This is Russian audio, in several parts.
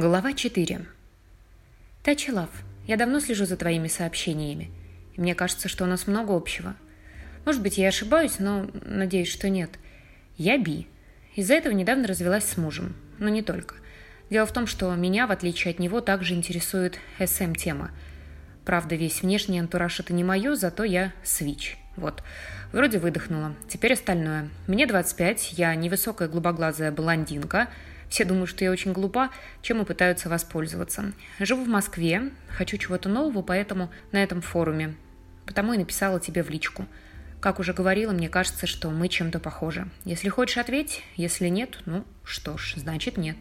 Глава 4. Тачи Лав, я давно слежу за твоими сообщениями. И мне кажется, что у нас много общего. Может быть, я ошибаюсь, но надеюсь, что нет. Я Би. Из-за этого недавно развелась с мужем. Но не только. Дело в том, что меня, в отличие от него, также интересует СМ-тема. Правда, весь внешний антураж это не мое, зато я свич. Вот. Вроде выдохнула. Теперь остальное. Мне 25, я невысокая голубоглазая блондинка – все думают, что я очень глупа, чем и пытаются воспользоваться. Живу в Москве, хочу чего-то нового, поэтому на этом форуме. Потому и написала тебе в личку. Как уже говорила, мне кажется, что мы чем-то похожи. Если хочешь, ответь. Если нет, ну что ж, значит нет.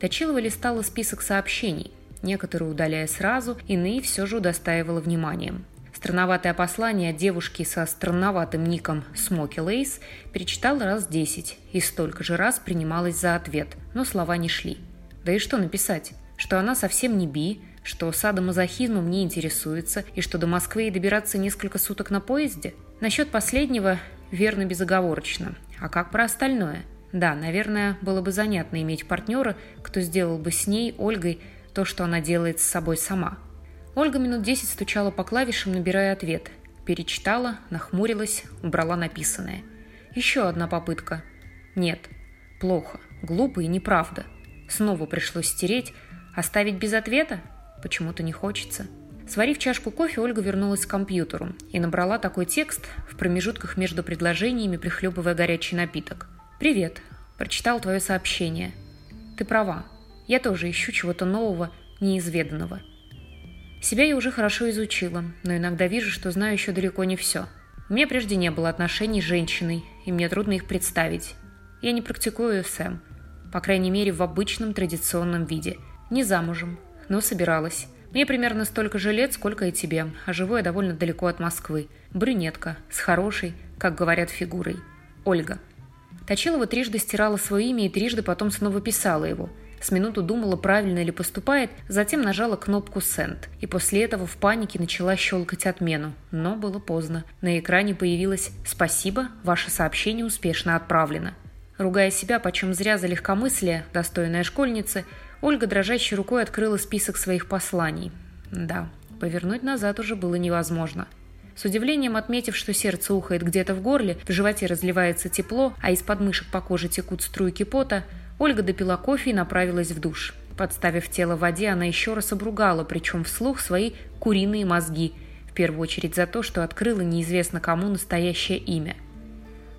Точилова листала список сообщений. Некоторые удаляя сразу, иные все же удостаивала вниманием. Странноватое послание девушки со странноватым ником Smoky Lace перечитала раз десять и столько же раз принималась за ответ, но слова не шли. Да и что написать? Что она совсем не би, что садомазохизмом не интересуется и что до Москвы ей добираться несколько суток на поезде? Насчет последнего верно безоговорочно. А как про остальное? Да, наверное, было бы занятно иметь партнера, кто сделал бы с ней, Ольгой, то, что она делает с собой сама – Ольга минут десять стучала по клавишам, набирая ответ. Перечитала, нахмурилась, убрала написанное. Еще одна попытка. Нет. Плохо. Глупо и неправда. Снова пришлось стереть. Оставить без ответа? Почему-то не хочется. Сварив чашку кофе, Ольга вернулась к компьютеру и набрала такой текст в промежутках между предложениями, прихлебывая горячий напиток. «Привет. Прочитал твое сообщение. Ты права. Я тоже ищу чего-то нового, неизведанного. Себя я уже хорошо изучила, но иногда вижу, что знаю еще далеко не все. У меня прежде не было отношений с женщиной, и мне трудно их представить. Я не практикую СМ, по крайней мере в обычном традиционном виде. Не замужем, но собиралась. Мне примерно столько же лет, сколько и тебе, а живу я довольно далеко от Москвы. Брюнетка, с хорошей, как говорят, фигурой. Ольга. Точилова трижды стирала свое имя и трижды потом снова писала его – с минуту думала, правильно ли поступает, затем нажала кнопку «Send». И после этого в панике начала щелкать отмену. Но было поздно. На экране появилось «Спасибо, ваше сообщение успешно отправлено». Ругая себя, почем зря за легкомыслие, достойная школьницы, Ольга дрожащей рукой открыла список своих посланий. Да, повернуть назад уже было невозможно. С удивлением отметив, что сердце ухает где-то в горле, в животе разливается тепло, а из подмышек по коже текут струйки пота, Ольга допила кофе и направилась в душ. Подставив тело в воде, она еще раз обругала, причем вслух, свои куриные мозги, в первую очередь за то, что открыла неизвестно кому настоящее имя.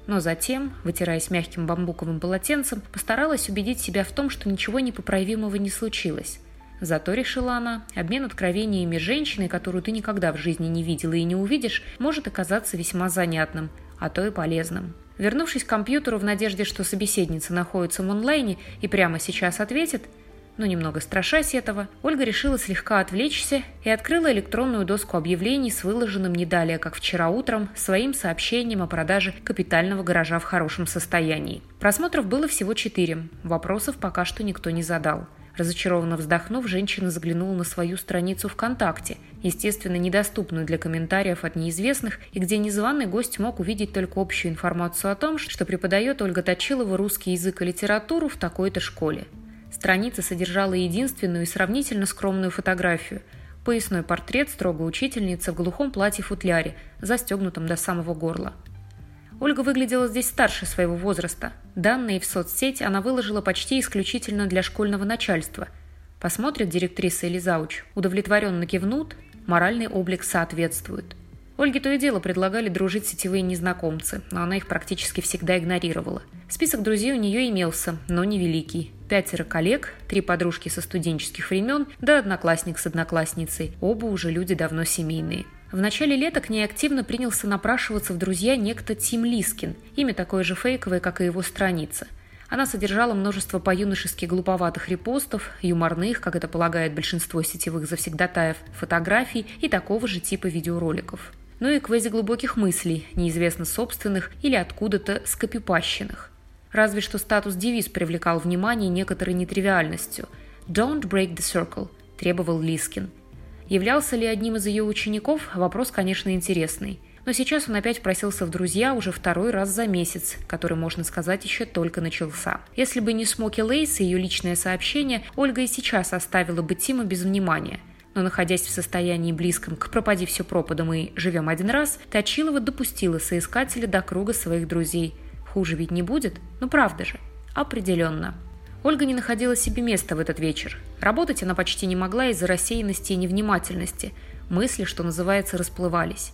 Но затем, вытираясь мягким бамбуковым полотенцем, постаралась убедить себя в том, что ничего непоправимого не случилось. Зато, решила она, обмен откровениями женщины, которую ты никогда в жизни не видела и не увидишь, может оказаться весьма занятным, а то и полезным. Вернувшись к компьютеру в надежде, что собеседница находится в онлайне и прямо сейчас ответит, но немного страшась этого, Ольга решила слегка отвлечься и открыла электронную доску объявлений с выложенным не далее, как вчера утром, своим сообщением о продаже капитального гаража в хорошем состоянии. Просмотров было всего четыре, вопросов пока что никто не задал. Разочарованно вздохнув, женщина заглянула на свою страницу ВКонтакте, естественно, недоступную для комментариев от неизвестных, и где незваный гость мог увидеть только общую информацию о том, что преподает Ольга Точилова русский язык и литературу в такой-то школе. Страница содержала единственную и сравнительно скромную фотографию – поясной портрет строгой учительницы в глухом платье-футляре, застегнутом до самого горла. Ольга выглядела здесь старше своего возраста. Данные в соцсеть она выложила почти исключительно для школьного начальства. Посмотрят директриса или зауч, удовлетворенно кивнут, моральный облик соответствует. Ольге то и дело предлагали дружить сетевые незнакомцы, но она их практически всегда игнорировала. Список друзей у нее имелся, но невеликий. Пятеро коллег, три подружки со студенческих времен, да одноклассник с одноклассницей. Оба уже люди давно семейные. В начале лета к ней активно принялся напрашиваться в друзья некто Тим Лискин, имя такое же фейковое, как и его страница. Она содержала множество по-юношески глуповатых репостов, юморных, как это полагает большинство сетевых завсегдатаев, фотографий и такого же типа видеороликов. Ну и квазиглубоких мыслей, неизвестно собственных или откуда-то скопипащенных. Разве что статус-девиз привлекал внимание некоторой нетривиальностью. «Don't break the circle», – требовал Лискин – Являлся ли одним из ее учеников, вопрос, конечно, интересный. но сейчас он опять просился в друзья уже второй раз за месяц, который, можно сказать, еще только начался. Если бы не Smoky Lace и ее личное сообщение, Ольга и сейчас оставила бы Тима без внимания – но находясь в состоянии близком к «пропади все пропадом» и «живем один раз», Точилова допустила соискателя до круга своих друзей. Хуже ведь не будет? Ну правда же. Определенно. Ольга не находила себе места в этот вечер. Работать она почти не могла из-за рассеянности и невнимательности. Мысли, что называется, расплывались.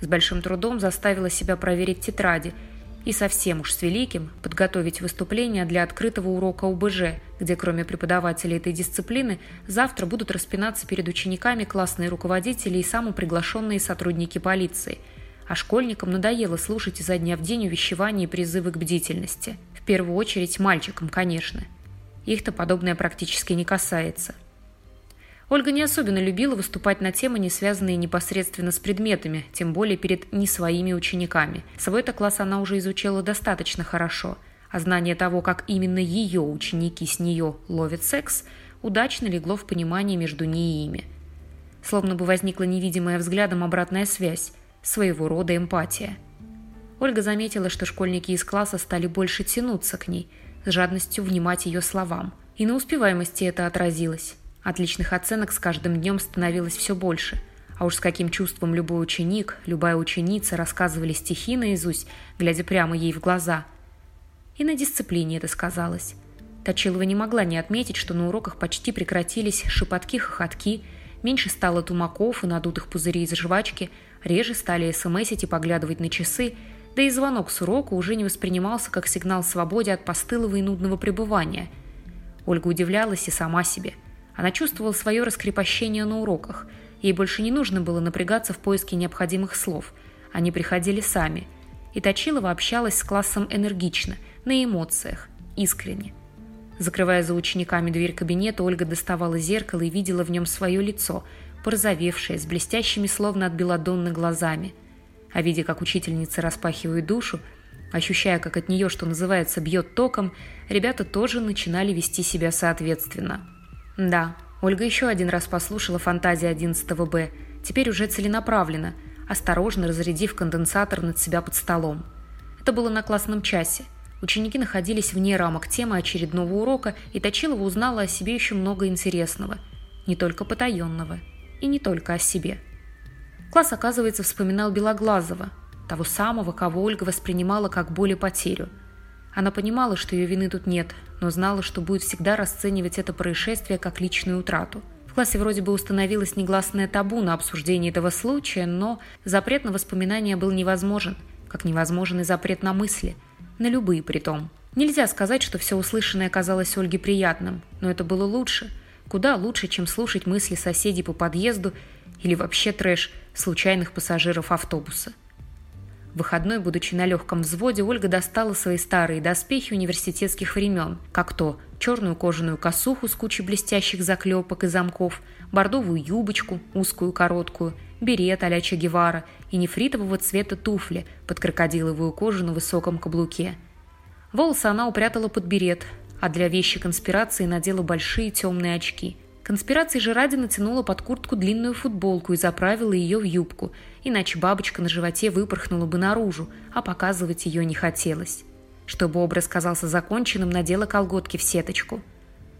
С большим трудом заставила себя проверить тетради – и совсем уж с великим подготовить выступление для открытого урока УБЖ, где кроме преподавателей этой дисциплины завтра будут распинаться перед учениками классные руководители и самоприглашенные сотрудники полиции. А школьникам надоело слушать изо дня в день увещевания и призывы к бдительности. В первую очередь мальчикам, конечно. Их-то подобное практически не касается. Ольга не особенно любила выступать на темы, не связанные непосредственно с предметами, тем более перед не своими учениками. Свой-то класс она уже изучила достаточно хорошо, а знание того, как именно ее ученики с нее ловят секс, удачно легло в понимании между ней и ими. Словно бы возникла невидимая взглядом обратная связь, своего рода эмпатия. Ольга заметила, что школьники из класса стали больше тянуться к ней, с жадностью внимать ее словам. И на успеваемости это отразилось. Отличных оценок с каждым днем становилось все больше. А уж с каким чувством любой ученик, любая ученица рассказывали стихи наизусть, глядя прямо ей в глаза. И на дисциплине это сказалось. Точилова не могла не отметить, что на уроках почти прекратились шепотки-хохотки, меньше стало тумаков и надутых пузырей из жвачки, реже стали смсить и поглядывать на часы, да и звонок с урока уже не воспринимался как сигнал свободе от постылого и нудного пребывания. Ольга удивлялась и сама себе – она чувствовала свое раскрепощение на уроках. Ей больше не нужно было напрягаться в поиске необходимых слов. Они приходили сами. И Точилова общалась с классом энергично, на эмоциях, искренне. Закрывая за учениками дверь кабинета, Ольга доставала зеркало и видела в нем свое лицо, порозовевшее, с блестящими, словно от белодонны, глазами. А видя, как учительница распахивает душу, ощущая, как от нее, что называется, бьет током, ребята тоже начинали вести себя соответственно. Да, Ольга еще один раз послушала фантазии 11 Б, теперь уже целенаправленно, осторожно разрядив конденсатор над себя под столом. Это было на классном часе. Ученики находились вне рамок темы очередного урока, и Точилова узнала о себе еще много интересного. Не только потаенного. И не только о себе. Класс, оказывается, вспоминал Белоглазова, того самого, кого Ольга воспринимала как боль и потерю – она понимала, что ее вины тут нет, но знала, что будет всегда расценивать это происшествие как личную утрату. В классе вроде бы установилось негласное табу на обсуждение этого случая, но запрет на воспоминания был невозможен, как невозможен и запрет на мысли, на любые притом. Нельзя сказать, что все услышанное казалось Ольге приятным, но это было лучше, куда лучше, чем слушать мысли соседей по подъезду или вообще трэш случайных пассажиров автобуса. В выходной, будучи на легком взводе, Ольга достала свои старые доспехи университетских времен, как то черную кожаную косуху с кучей блестящих заклепок и замков, бордовую юбочку, узкую короткую, берет а-ля Че Гевара и нефритового цвета туфли под крокодиловую кожу на высоком каблуке. Волосы она упрятала под берет, а для вещи конспирации надела большие темные очки – Конспирации же ради натянула под куртку длинную футболку и заправила ее в юбку, иначе бабочка на животе выпорхнула бы наружу, а показывать ее не хотелось. Чтобы образ казался законченным, надела колготки в сеточку.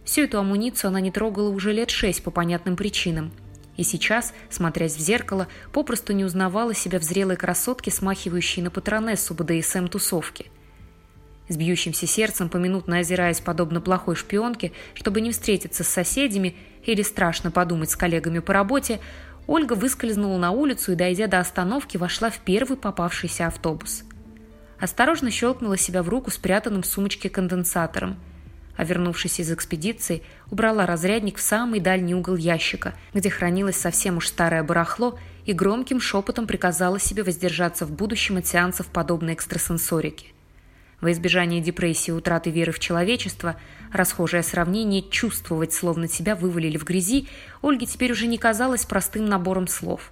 Всю эту амуницию она не трогала уже лет шесть по понятным причинам. И сейчас, смотрясь в зеркало, попросту не узнавала себя в зрелой красотке, смахивающей на патронессу БДСМ-тусовки – с бьющимся сердцем, поминутно озираясь подобно плохой шпионке, чтобы не встретиться с соседями или страшно подумать с коллегами по работе, Ольга выскользнула на улицу и, дойдя до остановки, вошла в первый попавшийся автобус. Осторожно щелкнула себя в руку спрятанным в сумочке конденсатором, а вернувшись из экспедиции, убрала разрядник в самый дальний угол ящика, где хранилось совсем уж старое барахло, и громким шепотом приказала себе воздержаться в будущем от сеансов подобной экстрасенсорики – во избежание депрессии и утраты веры в человечество, расхожее сравнение «чувствовать, словно тебя вывалили в грязи» Ольге теперь уже не казалось простым набором слов.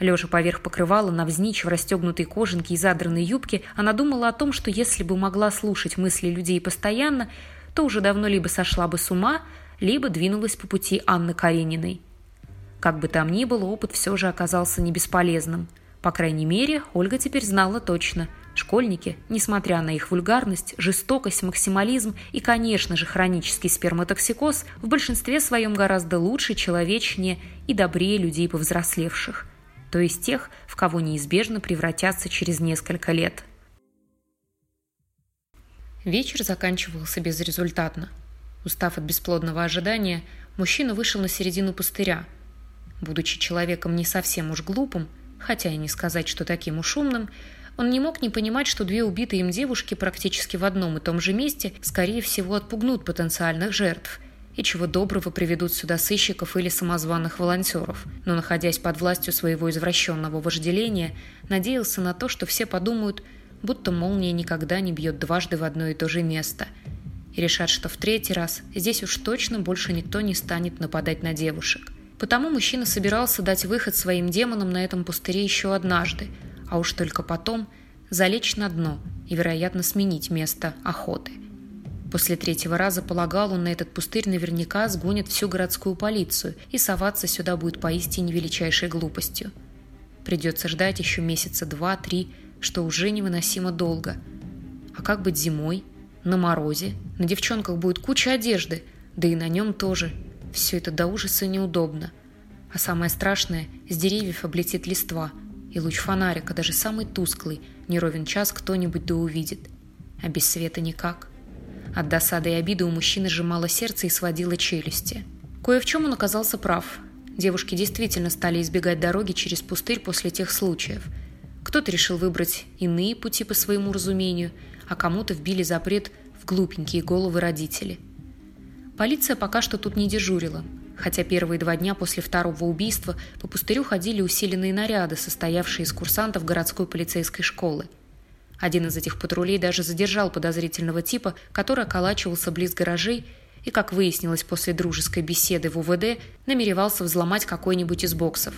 Лежа поверх покрывала, навзничь в расстегнутой кожанке и задранной юбке, она думала о том, что если бы могла слушать мысли людей постоянно, то уже давно либо сошла бы с ума, либо двинулась по пути Анны Карениной. Как бы там ни было, опыт все же оказался не бесполезным – По крайней мере, Ольга теперь знала точно. Школьники, несмотря на их вульгарность, жестокость, максимализм и, конечно же, хронический сперматоксикоз, в большинстве своем гораздо лучше, человечнее и добрее людей повзрослевших. То есть тех, в кого неизбежно превратятся через несколько лет. Вечер заканчивался безрезультатно. Устав от бесплодного ожидания, мужчина вышел на середину пустыря. Будучи человеком не совсем уж глупым, хотя и не сказать, что таким уж умным, он не мог не понимать, что две убитые им девушки практически в одном и том же месте, скорее всего, отпугнут потенциальных жертв, и чего доброго приведут сюда сыщиков или самозваных волонтеров. Но, находясь под властью своего извращенного вожделения, надеялся на то, что все подумают, будто молния никогда не бьет дважды в одно и то же место, и решат, что в третий раз здесь уж точно больше никто не станет нападать на девушек. Потому мужчина собирался дать выход своим демонам на этом пустыре еще однажды, а уж только потом залечь на дно и, вероятно, сменить место охоты. После третьего раза, полагал он, на этот пустырь наверняка сгонят всю городскую полицию, и соваться сюда будет поистине величайшей глупостью. Придется ждать еще месяца два-три, что уже невыносимо долго. А как быть зимой? На морозе? На девчонках будет куча одежды, да и на нем тоже – все это до ужаса неудобно. А самое страшное, с деревьев облетит листва, и луч фонарика, даже самый тусклый, не ровен час кто-нибудь да увидит. А без света никак. От досады и обиды у мужчины сжимало сердце и сводило челюсти. Кое в чем он оказался прав. Девушки действительно стали избегать дороги через пустырь после тех случаев. Кто-то решил выбрать иные пути по своему разумению, а кому-то вбили запрет в глупенькие головы родители – Полиция пока что тут не дежурила, хотя первые два дня после второго убийства по пустырю ходили усиленные наряды, состоявшие из курсантов городской полицейской школы. Один из этих патрулей даже задержал подозрительного типа, который околачивался близ гаражей и, как выяснилось после дружеской беседы в УВД, намеревался взломать какой-нибудь из боксов.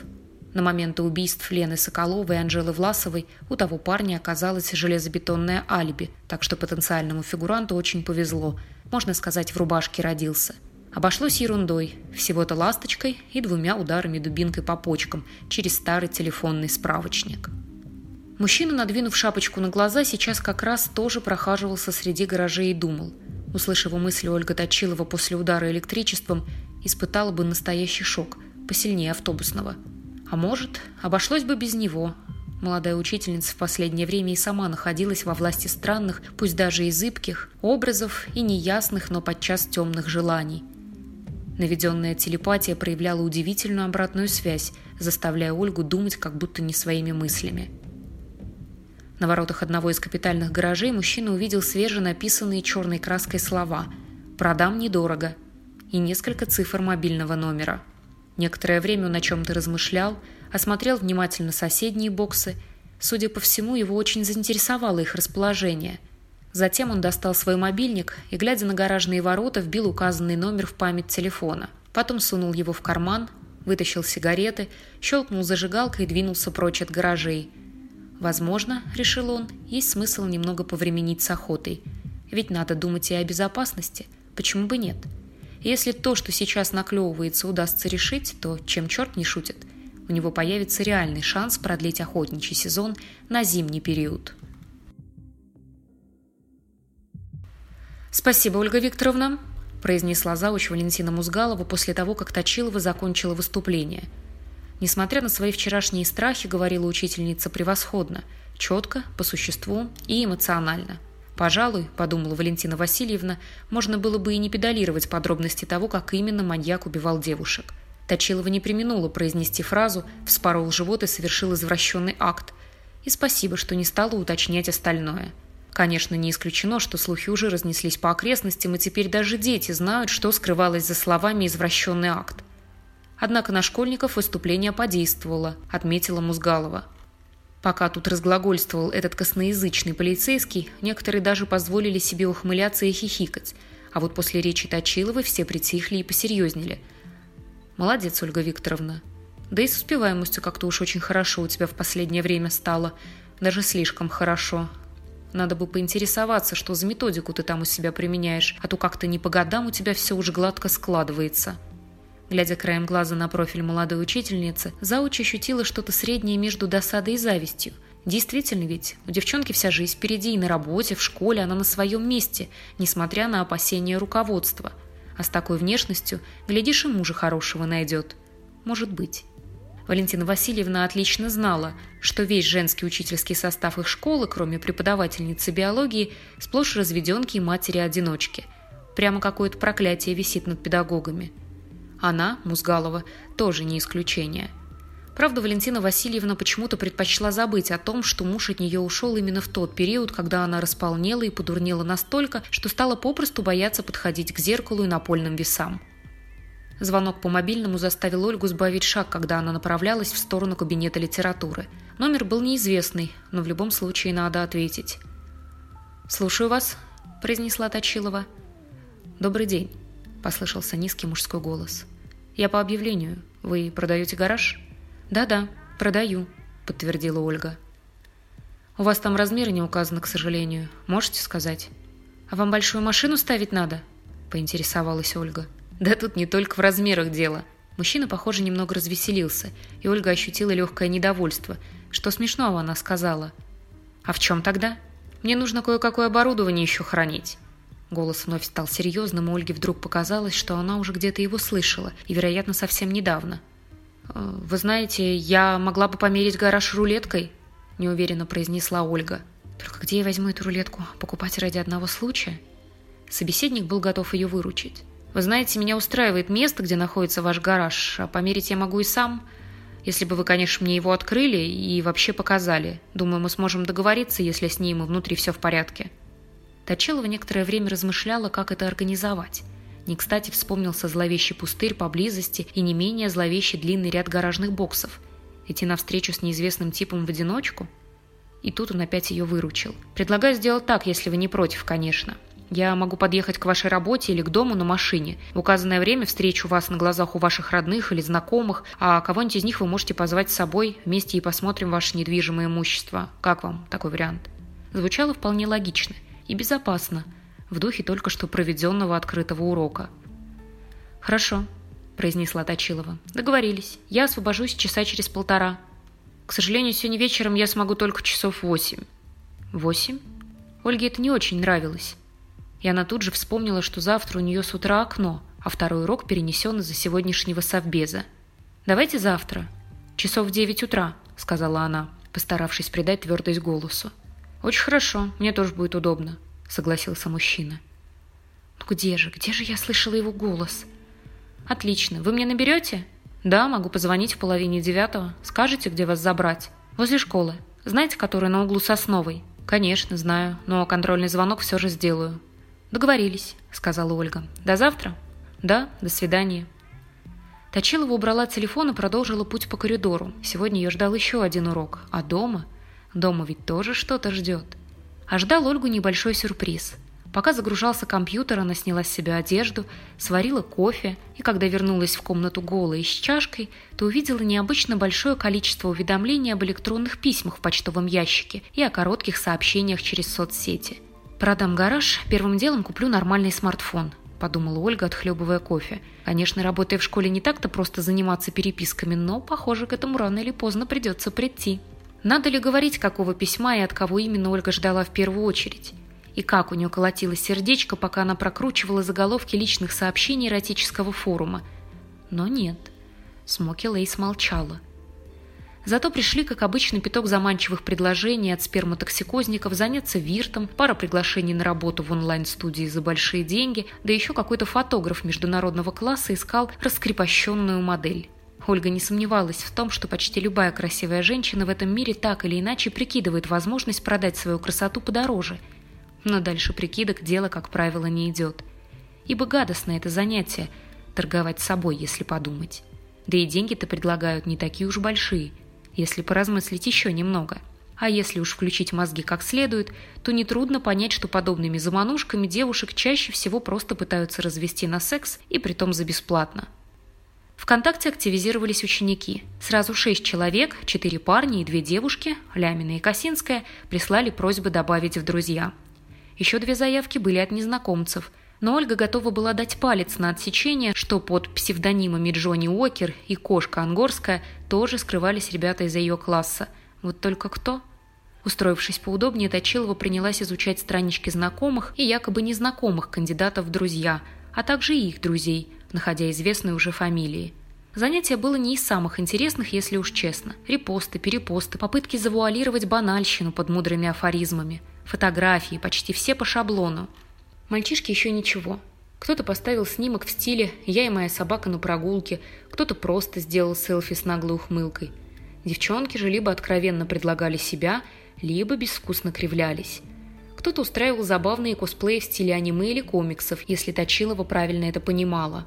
На момент убийств Лены Соколовой и Анжелы Власовой у того парня оказалось железобетонное алиби, так что потенциальному фигуранту очень повезло – можно сказать, в рубашке родился. Обошлось ерундой, всего-то ласточкой и двумя ударами дубинкой по почкам через старый телефонный справочник. Мужчина, надвинув шапочку на глаза, сейчас как раз тоже прохаживался среди гаражей и думал. Услышав мысли Ольга Точилова после удара электричеством, испытала бы настоящий шок, посильнее автобусного. А может, обошлось бы без него, Молодая учительница в последнее время и сама находилась во власти странных, пусть даже и зыбких, образов и неясных, но подчас темных желаний. Наведенная телепатия проявляла удивительную обратную связь, заставляя Ольгу думать как будто не своими мыслями. На воротах одного из капитальных гаражей мужчина увидел свеженаписанные черной краской слова «Продам недорого» и несколько цифр мобильного номера. Некоторое время он о чем-то размышлял, осмотрел внимательно соседние боксы. Судя по всему, его очень заинтересовало их расположение. Затем он достал свой мобильник и, глядя на гаражные ворота, вбил указанный номер в память телефона. Потом сунул его в карман, вытащил сигареты, щелкнул зажигалкой и двинулся прочь от гаражей. Возможно, решил он, есть смысл немного повременить с охотой. Ведь надо думать и о безопасности. Почему бы нет? Если то, что сейчас наклевывается, удастся решить, то чем черт не шутит – у него появится реальный шанс продлить охотничий сезон на зимний период. «Спасибо, Ольга Викторовна», – произнесла зауч Валентина Музгалова после того, как Точилова закончила выступление. Несмотря на свои вчерашние страхи, говорила учительница превосходно, четко, по существу и эмоционально. Пожалуй, подумала Валентина Васильевна, можно было бы и не педалировать подробности того, как именно маньяк убивал девушек – Точилова не применула произнести фразу, вспорол живот и совершил извращенный акт. И спасибо, что не стала уточнять остальное. Конечно, не исключено, что слухи уже разнеслись по окрестностям, и теперь даже дети знают, что скрывалось за словами «извращенный акт». Однако на школьников выступление подействовало, отметила Музгалова. Пока тут разглагольствовал этот косноязычный полицейский, некоторые даже позволили себе ухмыляться и хихикать, а вот после речи Точиловой все притихли и посерьезнели – Молодец, Ольга Викторовна. Да и с успеваемостью как-то уж очень хорошо у тебя в последнее время стало. Даже слишком хорошо. Надо бы поинтересоваться, что за методику ты там у себя применяешь, а то как-то не по годам у тебя все уже гладко складывается. Глядя краем глаза на профиль молодой учительницы, Зауч ощутила что-то среднее между досадой и завистью. Действительно ведь, у девчонки вся жизнь впереди и на работе, в школе она на своем месте, несмотря на опасения руководства. А с такой внешностью, глядишь, и мужа хорошего найдет. Может быть. Валентина Васильевна отлично знала, что весь женский учительский состав их школы, кроме преподавательницы биологии, сплошь разведенки и матери-одиночки. Прямо какое-то проклятие висит над педагогами. Она, Музгалова, тоже не исключение. Правда, Валентина Васильевна почему-то предпочла забыть о том, что муж от нее ушел именно в тот период, когда она располнела и подурнела настолько, что стала попросту бояться подходить к зеркалу и напольным весам. Звонок по мобильному заставил Ольгу сбавить шаг, когда она направлялась в сторону кабинета литературы. Номер был неизвестный, но в любом случае надо ответить. «Слушаю вас», – произнесла Точилова. «Добрый день», – послышался низкий мужской голос. «Я по объявлению. Вы продаете гараж?» «Да-да, продаю», – подтвердила Ольга. «У вас там размеры не указаны, к сожалению. Можете сказать?» «А вам большую машину ставить надо?» – поинтересовалась Ольга. Да тут не только в размерах дело. Мужчина, похоже, немного развеселился, и Ольга ощутила легкое недовольство. Что смешного она сказала. «А в чем тогда? Мне нужно кое-какое оборудование еще хранить». Голос вновь стал серьезным, и Ольге вдруг показалось, что она уже где-то его слышала, и, вероятно, совсем недавно. «Э, «Вы знаете, я могла бы померить гараж рулеткой», – неуверенно произнесла Ольга. «Только где я возьму эту рулетку? Покупать ради одного случая?» Собеседник был готов ее выручить. Вы знаете, меня устраивает место, где находится ваш гараж, а померить я могу и сам. Если бы вы, конечно, мне его открыли и вообще показали. Думаю, мы сможем договориться, если с ним и внутри все в порядке». Точилова некоторое время размышляла, как это организовать. Не кстати вспомнился зловещий пустырь поблизости и не менее зловещий длинный ряд гаражных боксов. Идти навстречу с неизвестным типом в одиночку? И тут он опять ее выручил. «Предлагаю сделать так, если вы не против, конечно. Я могу подъехать к вашей работе или к дому на машине. В указанное время встречу вас на глазах у ваших родных или знакомых, а кого-нибудь из них вы можете позвать с собой, вместе и посмотрим ваше недвижимое имущество. Как вам такой вариант? Звучало вполне логично и безопасно, в духе только что проведенного открытого урока. «Хорошо», – произнесла Точилова. «Договорились. Я освобожусь часа через полтора. К сожалению, сегодня вечером я смогу только часов восемь». «Восемь?» Ольге это не очень нравилось. И она тут же вспомнила, что завтра у нее с утра окно, а второй урок перенесен из-за сегодняшнего совбеза. «Давайте завтра. Часов в девять утра», — сказала она, постаравшись придать твердость голосу. «Очень хорошо, мне тоже будет удобно», — согласился мужчина. «Ну где же, где же я слышала его голос?» «Отлично. Вы мне наберете?» «Да, могу позвонить в половине девятого. Скажете, где вас забрать?» «Возле школы. Знаете, которая на углу Сосновой?» «Конечно, знаю, но контрольный звонок все же сделаю. «Договорились», — сказала Ольга. «До завтра?» «Да, до свидания». Точилова убрала телефон и продолжила путь по коридору. Сегодня ее ждал еще один урок. А дома? Дома ведь тоже что-то ждет. А ждал Ольгу небольшой сюрприз. Пока загружался компьютер, она сняла с себя одежду, сварила кофе, и когда вернулась в комнату голой и с чашкой, то увидела необычно большое количество уведомлений об электронных письмах в почтовом ящике и о коротких сообщениях через соцсети. «Продам гараж, первым делом куплю нормальный смартфон», – подумала Ольга, отхлебывая кофе. Конечно, работая в школе не так-то просто заниматься переписками, но, похоже, к этому рано или поздно придется прийти. Надо ли говорить, какого письма и от кого именно Ольга ждала в первую очередь? И как у нее колотилось сердечко, пока она прокручивала заголовки личных сообщений эротического форума. Но нет. Smoky Lace молчала. Зато пришли, как обычно, пяток заманчивых предложений от сперматоксикозников заняться виртом, пара приглашений на работу в онлайн-студии за большие деньги, да еще какой-то фотограф международного класса искал раскрепощенную модель. Ольга не сомневалась в том, что почти любая красивая женщина в этом мире так или иначе прикидывает возможность продать свою красоту подороже. Но дальше прикидок дело, как правило, не идет. Ибо гадостно это занятие – торговать собой, если подумать. Да и деньги-то предлагают не такие уж большие – если поразмыслить еще немного. А если уж включить мозги как следует, то нетрудно понять, что подобными заманушками девушек чаще всего просто пытаются развести на секс и притом за бесплатно. Вконтакте активизировались ученики. Сразу шесть человек, четыре парня и две девушки, Лямина и Косинская, прислали просьбы добавить в друзья. Еще две заявки были от незнакомцев. Но Ольга готова была дать палец на отсечение, что под псевдонимами Джонни Уокер и Кошка Ангорская тоже скрывались ребята из ее класса. Вот только кто? Устроившись поудобнее, Точилова принялась изучать странички знакомых и якобы незнакомых кандидатов в друзья, а также и их друзей, находя известные уже фамилии. Занятие было не из самых интересных, если уж честно. Репосты, перепосты, попытки завуалировать банальщину под мудрыми афоризмами, фотографии, почти все по шаблону. Мальчишки еще ничего. Кто-то поставил снимок в стиле «Я и моя собака на прогулке», кто-то просто сделал селфи с наглой ухмылкой. Девчонки же либо откровенно предлагали себя, либо безвкусно кривлялись. Кто-то устраивал забавные косплеи в стиле аниме или комиксов, если Точилова правильно это понимала.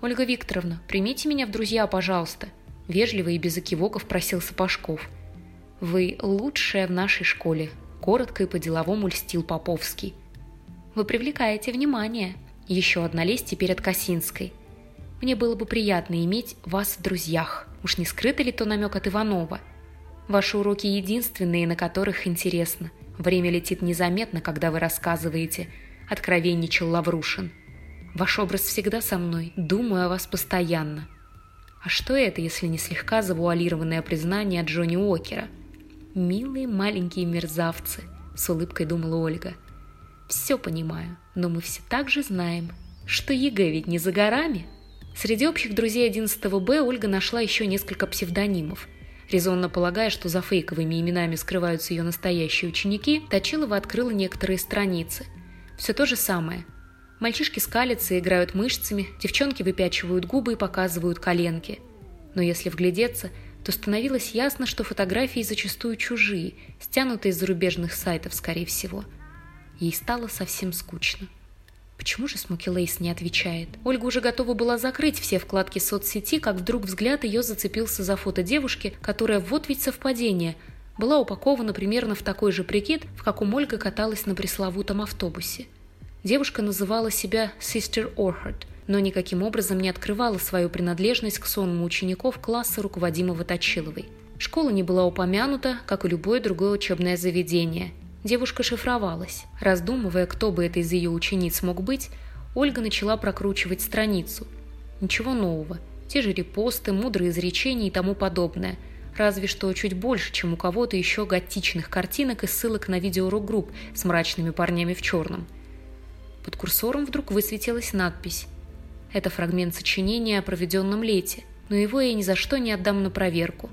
«Ольга Викторовна, примите меня в друзья, пожалуйста», – вежливо и без окивоков просил Сапожков. «Вы лучшая в нашей школе», – коротко и по-деловому льстил Поповский. «Вы привлекаете внимание», – еще одна лесть теперь от Косинской. «Мне было бы приятно иметь вас в друзьях. Уж не скрытый ли то намек от Иванова?» Ваши уроки единственные, на которых интересно. Время летит незаметно, когда вы рассказываете. Откровенничал Лаврушин. Ваш образ всегда со мной. Думаю о вас постоянно. А что это, если не слегка завуалированное признание Джонни Уокера? «Милые маленькие мерзавцы», — с улыбкой думала Ольга. «Все понимаю, но мы все также знаем, что ЕГЭ ведь не за горами». Среди общих друзей 11 Б Ольга нашла еще несколько псевдонимов — Резонно полагая, что за фейковыми именами скрываются ее настоящие ученики, Точилова открыла некоторые страницы. Все то же самое. Мальчишки скалятся и играют мышцами, девчонки выпячивают губы и показывают коленки. Но если вглядеться, то становилось ясно, что фотографии зачастую чужие, стянутые из зарубежных сайтов, скорее всего. Ей стало совсем скучно. Почему же Смоки Лейс не отвечает? Ольга уже готова была закрыть все вкладки соцсети, как вдруг взгляд ее зацепился за фото девушки, которая, вот ведь совпадение, была упакована примерно в такой же прикид, в каком Ольга каталась на пресловутом автобусе. Девушка называла себя Sister Orchard, но никаким образом не открывала свою принадлежность к сонму учеников класса, руководимого Точиловой. Школа не была упомянута, как и любое другое учебное заведение, Девушка шифровалась. Раздумывая, кто бы это из ее учениц мог быть, Ольга начала прокручивать страницу. Ничего нового. Те же репосты, мудрые изречения и тому подобное. Разве что чуть больше, чем у кого-то еще готичных картинок и ссылок на видеорок-групп с мрачными парнями в черном. Под курсором вдруг высветилась надпись. Это фрагмент сочинения о проведенном лете, но его я ни за что не отдам на проверку.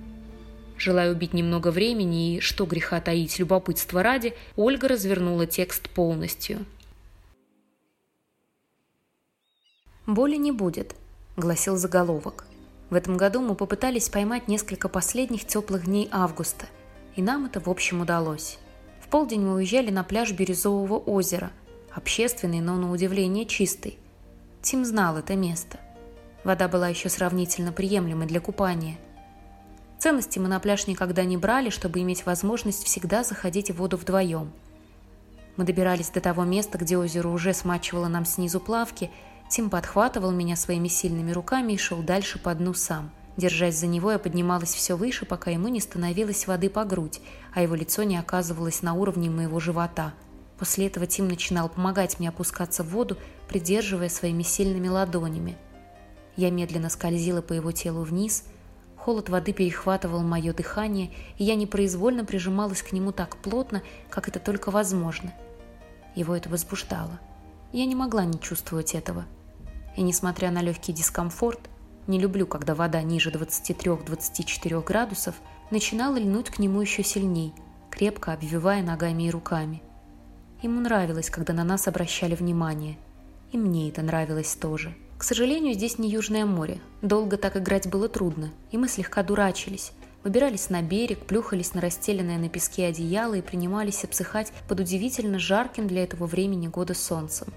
Желая убить немного времени и, что греха таить, любопытство ради, Ольга развернула текст полностью. «Боли не будет», – гласил заголовок. В этом году мы попытались поймать несколько последних теплых дней августа, и нам это в общем удалось. В полдень мы уезжали на пляж Бирюзового озера, общественный, но на удивление чистый. Тим знал это место. Вода была еще сравнительно приемлемой для купания – Ценности мы на пляж никогда не брали, чтобы иметь возможность всегда заходить в воду вдвоем. Мы добирались до того места, где озеро уже смачивало нам снизу плавки, Тим подхватывал меня своими сильными руками и шел дальше по дну сам. Держась за него, я поднималась все выше, пока ему не становилось воды по грудь, а его лицо не оказывалось на уровне моего живота. После этого Тим начинал помогать мне опускаться в воду, придерживая своими сильными ладонями. Я медленно скользила по его телу вниз – Холод воды перехватывал мое дыхание, и я непроизвольно прижималась к нему так плотно, как это только возможно. Его это возбуждало. Я не могла не чувствовать этого. И несмотря на легкий дискомфорт, не люблю, когда вода ниже 23-24 градусов, начинала льнуть к нему еще сильней, крепко обвивая ногами и руками. Ему нравилось, когда на нас обращали внимание. И мне это нравилось тоже. Сожалению, здесь не Южное море. Долго так играть было трудно, и мы слегка дурачились. Выбирались на берег, плюхались на расстеленное на песке одеяло и принимались обсыхать под удивительно жарким для этого времени года солнцем.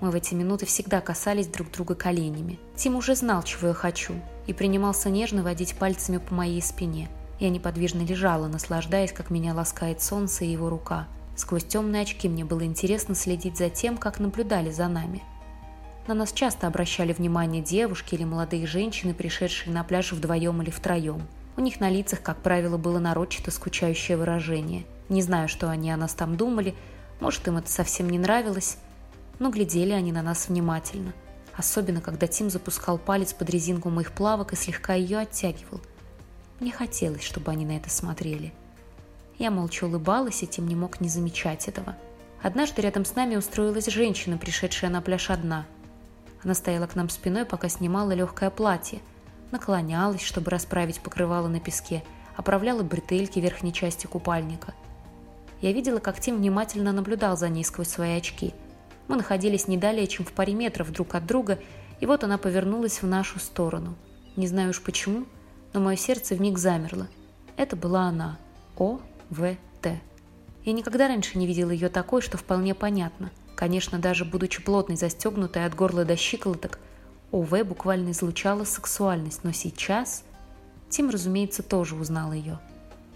Мы в эти минуты всегда касались друг друга коленями. Тим уже знал, чего я хочу, и принимался нежно водить пальцами по моей спине. Я неподвижно лежала, наслаждаясь, как меня ласкает солнце и его рука. Сквозь темные очки мне было интересно следить за тем, как наблюдали за нами – на нас часто обращали внимание девушки или молодые женщины, пришедшие на пляж вдвоем или втроем. У них на лицах, как правило, было нарочито скучающее выражение. Не знаю, что они о нас там думали, может, им это совсем не нравилось. но глядели они на нас внимательно, особенно когда Тим запускал палец под резинку моих плавок и слегка ее оттягивал. Мне хотелось, чтобы они на это смотрели. Я молча улыбалась, и Тим не мог не замечать этого. Однажды рядом с нами устроилась женщина, пришедшая на пляж одна. Она стояла к нам спиной, пока снимала легкое платье, наклонялась, чтобы расправить покрывало на песке, оправляла бретельки верхней части купальника. Я видела, как Тим внимательно наблюдал за ней сквозь свои очки. Мы находились не далее, чем в паре метров друг от друга, и вот она повернулась в нашу сторону. Не знаю уж почему, но мое сердце вмиг замерло. Это была она. О. В.Т. Я никогда раньше не видела ее такой, что вполне понятно. Конечно, даже будучи плотной застегнутой от горла до щиколоток, ОВ буквально излучала сексуальность, но сейчас... Тим, разумеется, тоже узнал ее.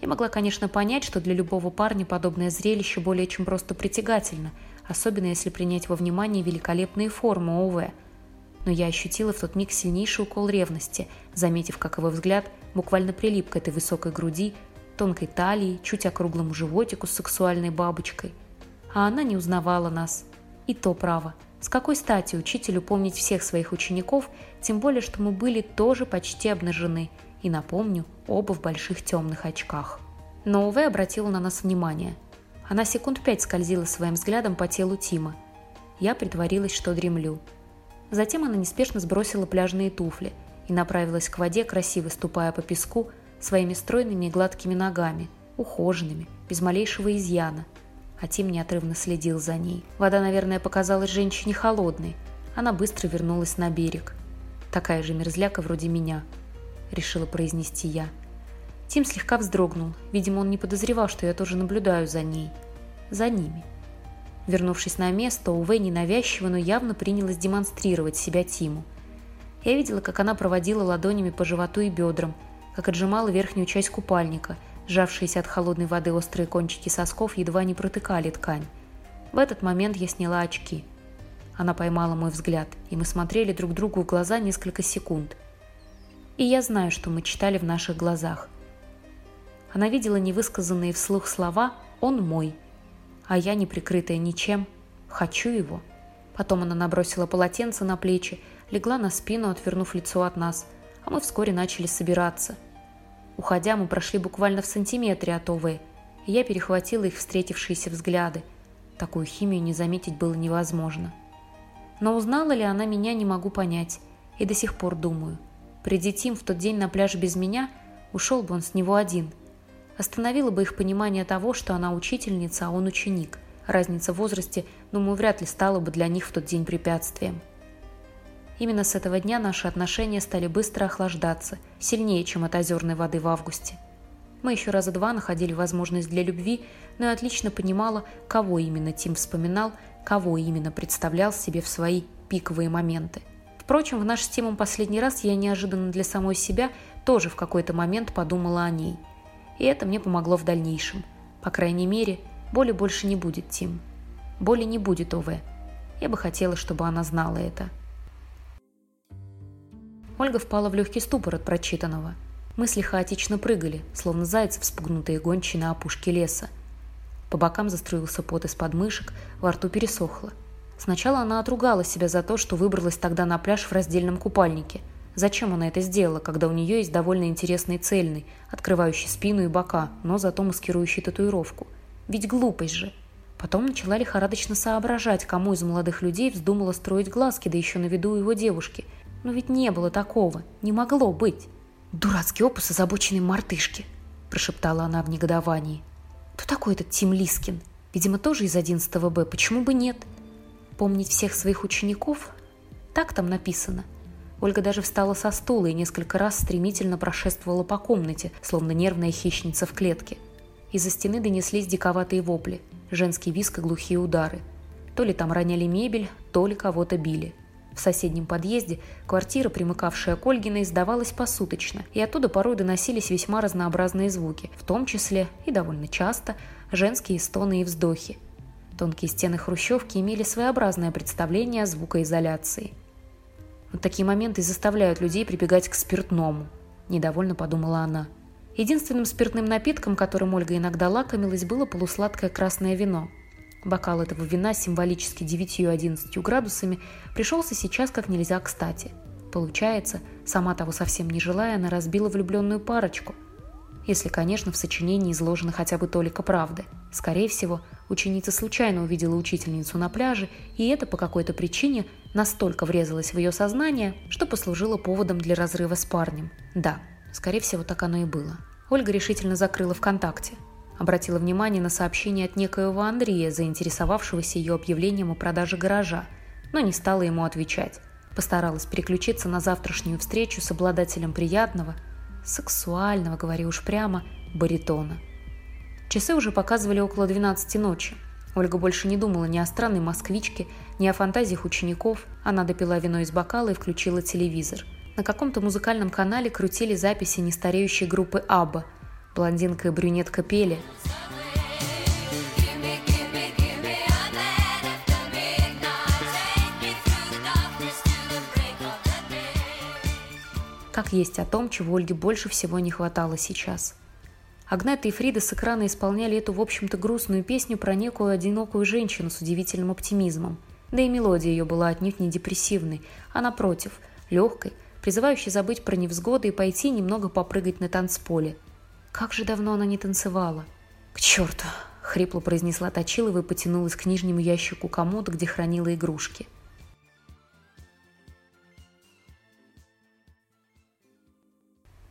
Я могла, конечно, понять, что для любого парня подобное зрелище более чем просто притягательно, особенно если принять во внимание великолепные формы ОВ. Но я ощутила в тот миг сильнейший укол ревности, заметив, как его взгляд буквально прилип к этой высокой груди, тонкой талии, чуть округлому животику с сексуальной бабочкой. А она не узнавала нас. И то право. С какой стати учителю помнить всех своих учеников, тем более, что мы были тоже почти обнажены, и, напомню, оба в больших темных очках. Но Уве обратила на нас внимание. Она секунд пять скользила своим взглядом по телу Тима. Я притворилась, что дремлю. Затем она неспешно сбросила пляжные туфли и направилась к воде, красиво ступая по песку, своими стройными и гладкими ногами, ухоженными, без малейшего изъяна. А Тим неотрывно следил за ней. Вода, наверное, показалась женщине холодной. Она быстро вернулась на берег. «Такая же мерзляка вроде меня», — решила произнести я. Тим слегка вздрогнул. Видимо, он не подозревал, что я тоже наблюдаю за ней. За ними. Вернувшись на место, Увей ненавязчиво, но явно принялась демонстрировать себя Тиму. Я видела, как она проводила ладонями по животу и бедрам, как отжимала верхнюю часть купальника. Сжавшиеся от холодной воды острые кончики сосков едва не протыкали ткань. В этот момент я сняла очки. Она поймала мой взгляд, и мы смотрели друг другу в глаза несколько секунд. И я знаю, что мы читали в наших глазах. Она видела невысказанные вслух слова «он мой», а я, не прикрытая ничем, хочу его. Потом она набросила полотенце на плечи, легла на спину, отвернув лицо от нас – а мы вскоре начали собираться. Уходя, мы прошли буквально в сантиметре от ОВ, и я перехватила их встретившиеся взгляды. Такую химию не заметить было невозможно. Но узнала ли она меня, не могу понять, и до сих пор думаю. Приди Тим в тот день на пляж без меня, ушел бы он с него один. Остановило бы их понимание того, что она учительница, а он ученик. Разница в возрасте, думаю, вряд ли стала бы для них в тот день препятствием. Именно с этого дня наши отношения стали быстро охлаждаться, сильнее, чем от озерной воды в августе. Мы еще раза два находили возможность для любви, но я отлично понимала, кого именно Тим вспоминал, кого именно представлял себе в свои пиковые моменты. Впрочем, в наш с Тимом последний раз я неожиданно для самой себя тоже в какой-то момент подумала о ней. И это мне помогло в дальнейшем. По крайней мере, боли больше не будет, Тим. Боли не будет, ОВ. Я бы хотела, чтобы она знала это. Ольга впала в легкий ступор от прочитанного. Мысли хаотично прыгали, словно зайцы, вспугнутые гончие на опушке леса. По бокам заструился пот из подмышек, во рту пересохло. Сначала она отругала себя за то, что выбралась тогда на пляж в раздельном купальнике. Зачем она это сделала, когда у нее есть довольно интересный цельный, открывающий спину и бока, но зато маскирующий татуировку? Ведь глупость же. Потом начала лихорадочно соображать, кому из молодых людей вздумала строить глазки, да еще на виду его девушки – но ведь не было такого, не могло быть. «Дурацкий опус озабоченной мартышки», – прошептала она в негодовании. «Кто такой этот Тим Лискин? Видимо, тоже из 11 Б. Почему бы нет? Помнить всех своих учеников? Так там написано». Ольга даже встала со стула и несколько раз стремительно прошествовала по комнате, словно нервная хищница в клетке. Из-за стены донеслись диковатые вопли, женский виск и глухие удары. То ли там роняли мебель, то ли кого-то били – в соседнем подъезде квартира, примыкавшая к Ольгиной, сдавалась посуточно, и оттуда порой доносились весьма разнообразные звуки, в том числе и довольно часто женские стоны и вздохи. Тонкие стены хрущевки имели своеобразное представление о звукоизоляции. Вот такие моменты заставляют людей прибегать к спиртному, недовольно подумала она. Единственным спиртным напитком, которым Ольга иногда лакомилась, было полусладкое красное вино. Бокал этого вина символически 9-11 градусами пришелся сейчас как нельзя кстати. Получается, сама того совсем не желая, она разбила влюбленную парочку. Если, конечно, в сочинении изложена хотя бы толика правды. Скорее всего, ученица случайно увидела учительницу на пляже, и это по какой-то причине настолько врезалось в ее сознание, что послужило поводом для разрыва с парнем. Да, скорее всего, так оно и было. Ольга решительно закрыла ВКонтакте. Обратила внимание на сообщение от некоего Андрея, заинтересовавшегося ее объявлением о продаже гаража, но не стала ему отвечать. Постаралась переключиться на завтрашнюю встречу с обладателем приятного, сексуального, говорю уж прямо, баритона. Часы уже показывали около 12 ночи. Ольга больше не думала ни о странной москвичке, ни о фантазиях учеников. Она допила вино из бокала и включила телевизор. На каком-то музыкальном канале крутили записи нестареющей группы «Абба», Блондинка и брюнетка пели. Как есть о том, чего Ольге больше всего не хватало сейчас. Агнета и Фрида с экрана исполняли эту, в общем-то, грустную песню про некую одинокую женщину с удивительным оптимизмом. Да и мелодия ее была отнюдь не депрессивной, а напротив, легкой, призывающей забыть про невзгоды и пойти немного попрыгать на танцполе – как же давно она не танцевала. «К черту!» — хрипло произнесла Точилова и потянулась к нижнему ящику комода, где хранила игрушки.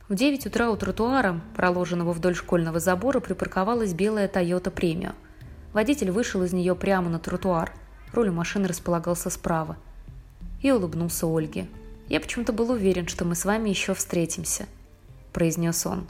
В 9 утра у тротуара, проложенного вдоль школьного забора, припарковалась белая Toyota Premio. Водитель вышел из нее прямо на тротуар. Руль машины располагался справа. И улыбнулся Ольге. «Я почему-то был уверен, что мы с вами еще встретимся», – произнес он.